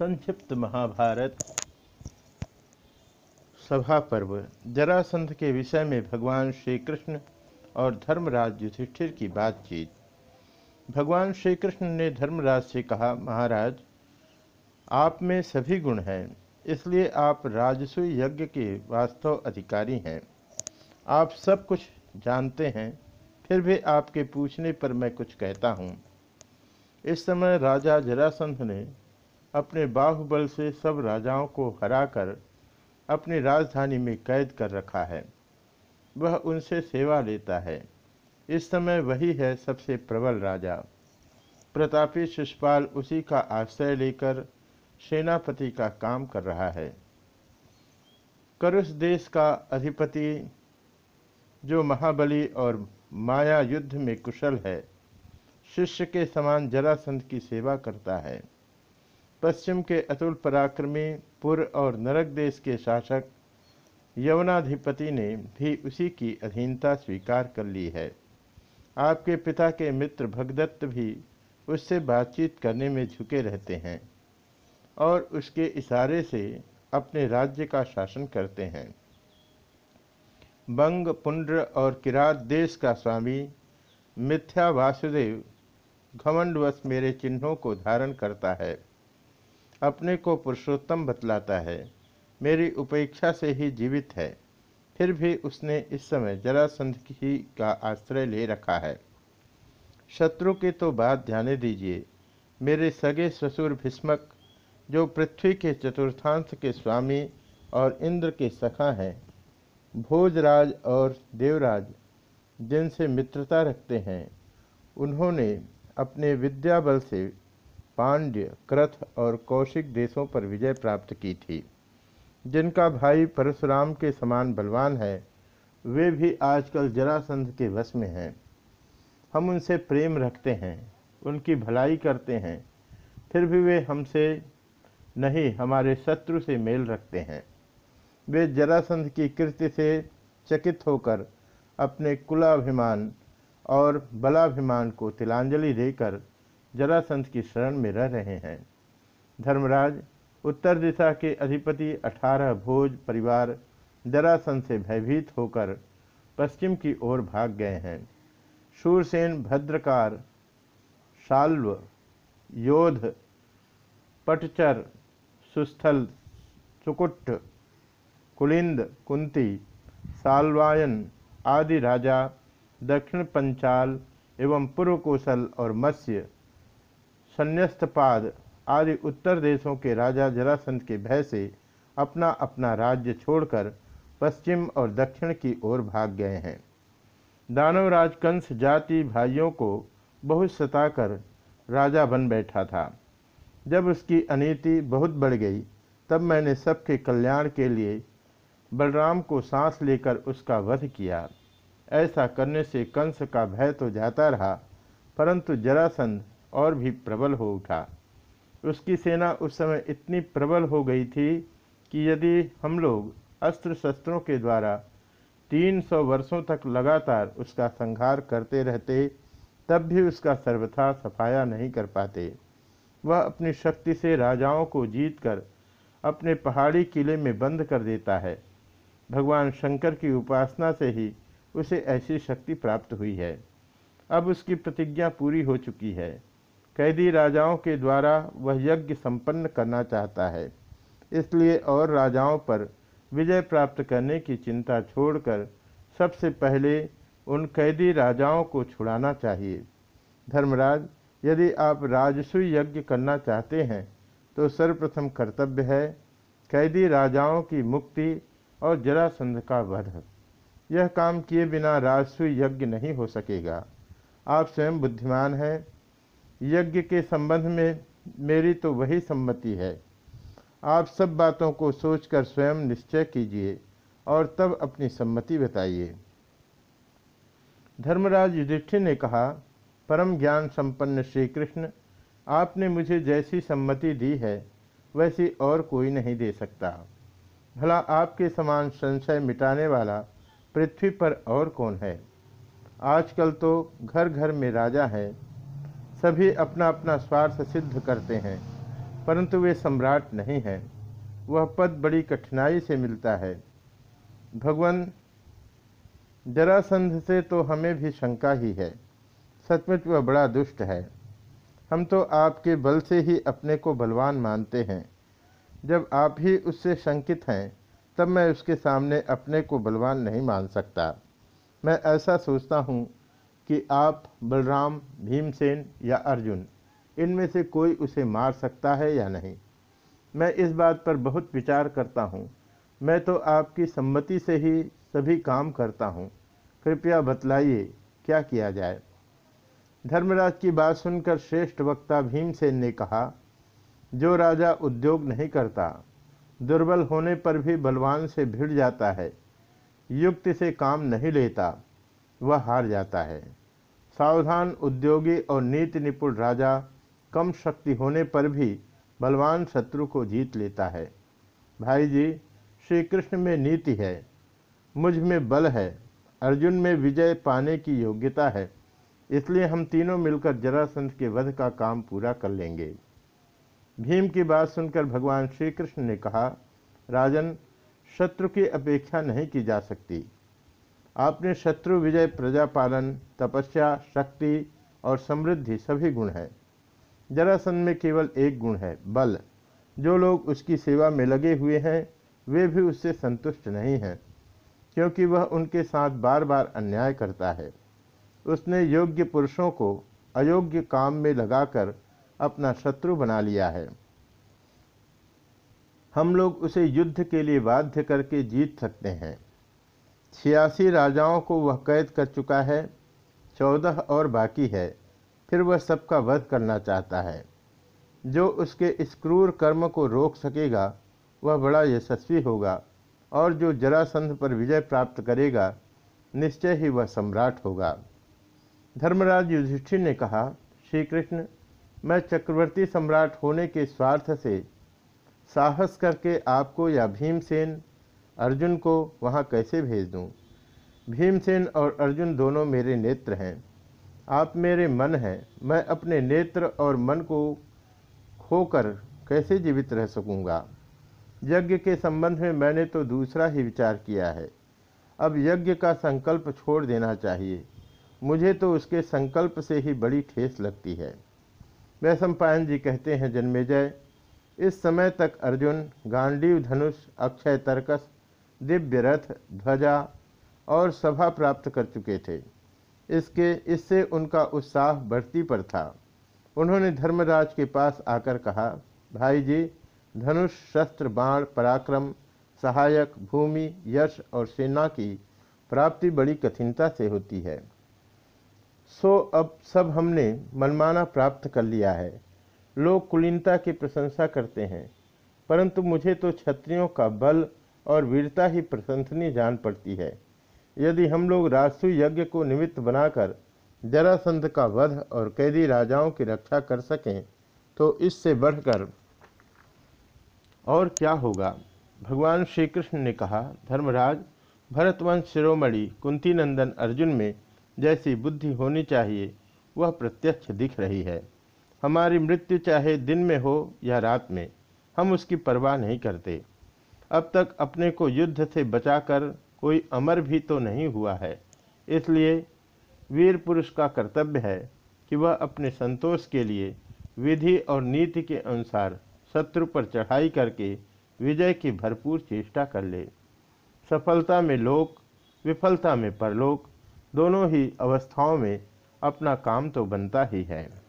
संक्षिप्त महाभारत। सभा पर्व। जरासंध के विषय में भगवान श्री कृष्ण और धर्मराज युधिष्ठिर की बातचीत। भगवान श्री कृष्ण ने धर्मराज से कहा, महाराज, आप में सभी गुण हैं, इसलिए आप राजसु यज्ञ के वास्तव अधिकारी हैं। आप सब कुछ जानते हैं, फिर भी आपके पूछने पर मैं कुछ कहता हूँ। इस समय राजा जरासंध ने अपने बाहुबल से सब राजाओं को हराकर अपनी राजधानी में कैद कर रखा है। वह उनसे सेवा लेता है। इस समय वही है सबसे प्रबल राजा। प्रतापी शिषपाल उसी का आश्रय लेकर सेनापति का काम कर रहा है। करुष देश का अधिपति, जो महाबली और माया युद्ध में कुशल है, शिष्य के समान जरासंध की सेवा करता है। पश्चिम के अतुल पराक्रमी पुर और नरक देश के शासक यवनाधिपति ने भी उसी की अधीनता स्वीकार कर ली है। आपके पिता के मित्र भगदत्त भी उससे बातचीत करने में झुके रहते हैं और उसके इशारे से अपने राज्य का शासन करते हैं। बंग, पुंड्र और किरात देश का स्वामी मिथ्या वासुदेव घमंडवश मेरे चिन्हों को धारण करता है। अपने को पुरुषोत्तम बतलाता है। मेरी उपेक्षा से ही जीवित है। फिर भी उसने इस समय जरासंध ही का आश्रय ले रखा है। शत्रु की तो बात ध्यान दीजिए। मेरे सगे ससुर भीष्मक, जो पृथ्वी के चतुर्थांश के स्वामी और इंद्र के सखा हैं, भोजराज और देवराज, जिनसे मित्रता रखते हैं, उन्होंने अपने विद्या बल से पांड्य, क्रथ और कौशिक देशों पर विजय प्राप्त की थी। जिनका भाई परशुराम के समान बलवान है, वे भी आजकल जरासंध के वश में हैं। हम उनसे प्रेम रखते हैं, उनकी भलाई करते हैं, फिर भी वे हमसे नहीं, हमारे शत्रु से मेल रखते हैं। वे जरासंध की कृति से चकित होकर अपने कुलाभिमान और बलाभिमान को तिलांजलि देकर जरासंध की शरण में रह रहे हैं। धर्मराज, उत्तर दिशा के अधिपति अठारह भोज परिवार जरासंध से भयभीत होकर पश्चिम की ओर भाग गए हैं। शूरसेन, भद्रकार, शाल्व योध पटचर, सुस्थल, सुकुट, कुलिंद, कुंती, सालवायन आदि राजा, दक्षिण पंचाल एवं पूर्व कौशल और मत्स्य संन्यास्तपाद आदि उत्तर देशों के राजा जरासंध के भय से अपना अपना राज्य छोड़कर पश्चिम और दक्षिण की ओर भाग गए हैं। दानवराज कंस जाति भाइयों को बहुत सताकर राजा बन बैठा था। जब उसकी अनीति बहुत बढ़ गई, तब मैंने सबके कल्याण के लिए बलराम को सांस लेकर उसका वध किया। ऐसा करने से कंस का भय तो जाता रहा, परंतु जरासंध और भी प्रबल हो उठा। उसकी सेना उस समय इतनी प्रबल हो गई थी कि यदि हम लोग अस्त्र शस्त्रों के द्वारा तीन सौ वर्षों तक लगातार उसका संहार करते रहते, तब भी उसका सर्वथा सफाया नहीं कर पाते। वह अपनी शक्ति से राजाओं को जीतकर अपने पहाड़ी किले में बंद कर देता है। भगवान शंकर की उपासना से ही उसे ऐसी शक्ति प्राप्त हुई है। अब उसकी प्रतिज्ञा पूरी हो चुकी है। कैदी राजाओं के द्वारा वह यज्ञ संपन्न करना चाहता है। इसलिए और राजाओं पर विजय प्राप्त करने की चिंता छोड़कर सबसे पहले उन कैदी राजाओं को छुड़ाना चाहिए। धर्मराज, यदि आप राजस्व यज्ञ करना चाहते हैं तो सर्वप्रथम कर्तव्य है कैदी राजाओं की मुक्ति और जरासंध का वध। यह काम किए बिना राजस्व यज्ञ नहीं हो सकेगा। आप स्वयं बुद्धिमान हैं यज्ञ के संबंध में मेरी तो वही सम्मति है। आप सब बातों को सोचकर स्वयं निश्चय कीजिए और तब अपनी सम्मति बताइए। धर्मराज युधिष्ठिर ने कहा, परम ज्ञान संपन्न श्री कृष्ण आपने मुझे जैसी सम्मति दी है, वैसी और कोई नहीं दे सकता। भला आपके समान संशय मिटाने वाला पृथ्वी पर और कौन है? आजकल तो घर घर में राजा है सभी अपना अपना स्वार्थ सिद्ध करते हैं, परंतु वे सम्राट नहीं हैं। वह पद बड़ी कठिनाई से मिलता है। भगवान, जरासंध से तो हमें भी शंका ही है। सचमुच वह बड़ा दुष्ट है। हम तो आपके बल से ही अपने को बलवान मानते हैं। जब आप ही उससे शंकित हैं, तब मैं उसके सामने अपने को बलवान नहीं मान सकता। मैं ऐसा सोचता हूँ कि आप बलराम, भीमसेन या अर्जुन, इनमें से कोई उसे मार सकता है या नहीं? मैं इस बात पर बहुत विचार करता हूँ। मैं तो आपकी सम्मति से ही सभी काम करता हूँ। कृपया बतलाइए, क्या किया जाए? धर्मराज की बात सुनकर श्रेष्ठ वक्ता भीमसेन ने कहा, जो राजा उद्योग नहीं करता, दुर्बल होने पर भी बलवान से भिड़ जाता है। युक्ति से काम नहीं लेता, वह हार जाता है। सावधान उद्योगी और नीति निपुण राजा कम शक्ति होने पर भी बलवान शत्रु को जीत लेता है। भाई जी श्री कृष्ण में नीति है, मुझमें बल है, अर्जुन में विजय पाने की योग्यता है, इसलिए हम तीनों मिलकर जरासंध के वध का काम पूरा कर लेंगे। भीम की बात सुनकर भगवान श्री कृष्ण ने कहा, राजन, शत्रु की अपेक्षा नहीं की जा सकती। आपने शत्रु, विजय प्रजापालन तपस्या, शक्ति और समृद्धि सभी गुण हैं। जरासंध में केवल एक गुण है, बल। जो लोग उसकी सेवा में लगे हुए हैं, वे भी उससे संतुष्ट नहीं हैं, क्योंकि वह उनके साथ बार बार अन्याय करता है। उसने योग्य पुरुषों को अयोग्य काम में लगाकर अपना शत्रु बना लिया है। हम लोग उसे युद्ध के लिए बाध्य करके जीत सकते हैं। छियासी राजाओं को वह कैद कर चुका है, चौदह और बाकी है। फिर वह सबका वध करना चाहता है। जो उसके इस क्रूर कर्म को रोक सकेगा, वह बड़ा यशस्वी होगा और जो जरासंध पर विजय प्राप्त करेगा, निश्चय ही वह सम्राट होगा। धर्मराज युधिष्ठिर ने कहा श्री कृष्ण मैं चक्रवर्ती सम्राट होने के स्वार्थ से साहस करके आपको या भीमसेन अर्जुन को वहाँ कैसे भेज दूँ? भीमसेन और अर्जुन दोनों मेरे नेत्र हैं। आप मेरे मन हैं। मैं अपने नेत्र और मन को खोकर कैसे जीवित रह सकूँगा? यज्ञ के संबंध में मैंने तो दूसरा ही विचार किया है। अब यज्ञ का संकल्प छोड़ देना चाहिए। मुझे तो उसके संकल्प से ही बड़ी ठेस लगती है। वैशम पायन जी कहते हैं, जन्मेजय, इस समय तक अर्जुन, गांडीव धनुष, अक्षय तर्कस दिव्य रथ ध्वजा और सभा प्राप्त कर चुके थे। इसके, इससे उनका उत्साह बढ़ती पर था। उन्होंने धर्मराज के पास आकर कहा, भाई जी, धनुष, शस्त्र, बाण, पराक्रम, सहायक, भूमि, यश और सेना की प्राप्ति बड़ी कठिनता से होती है। सो अब सब हमने मनमाना प्राप्त कर लिया है। लोग कुलीनता की प्रशंसा करते हैं, परंतु मुझे तो क्षत्रियों का बल और वीरता ही प्रशंसनीय जान पड़ती है। यदि हम लोग राजसु यज्ञ को निमित्त बनाकर जरासंध का वध और कैदी राजाओं की रक्षा कर सकें तो इससे बढ़कर और क्या होगा? भगवान श्री कृष्ण ने कहा, धर्मराज, भरतवंश शिरोमणि कुंती नंदन अर्जुन में जैसी बुद्धि होनी चाहिए, वह प्रत्यक्ष दिख रही है। हमारी मृत्यु चाहे दिन में हो या रात में, हम उसकी परवाह नहीं करते। अब तक अपने को युद्ध से बचाकर कोई अमर भी तो नहीं हुआ है। इसलिए वीर पुरुष का कर्तव्य है कि वह अपने संतोष के लिए विधि और नीति के अनुसार शत्रु पर चढ़ाई करके विजय की भरपूर चेष्टा कर ले। सफलता में लोक, विफलता में परलोक, दोनों ही अवस्थाओं में अपना काम तो बनता ही है।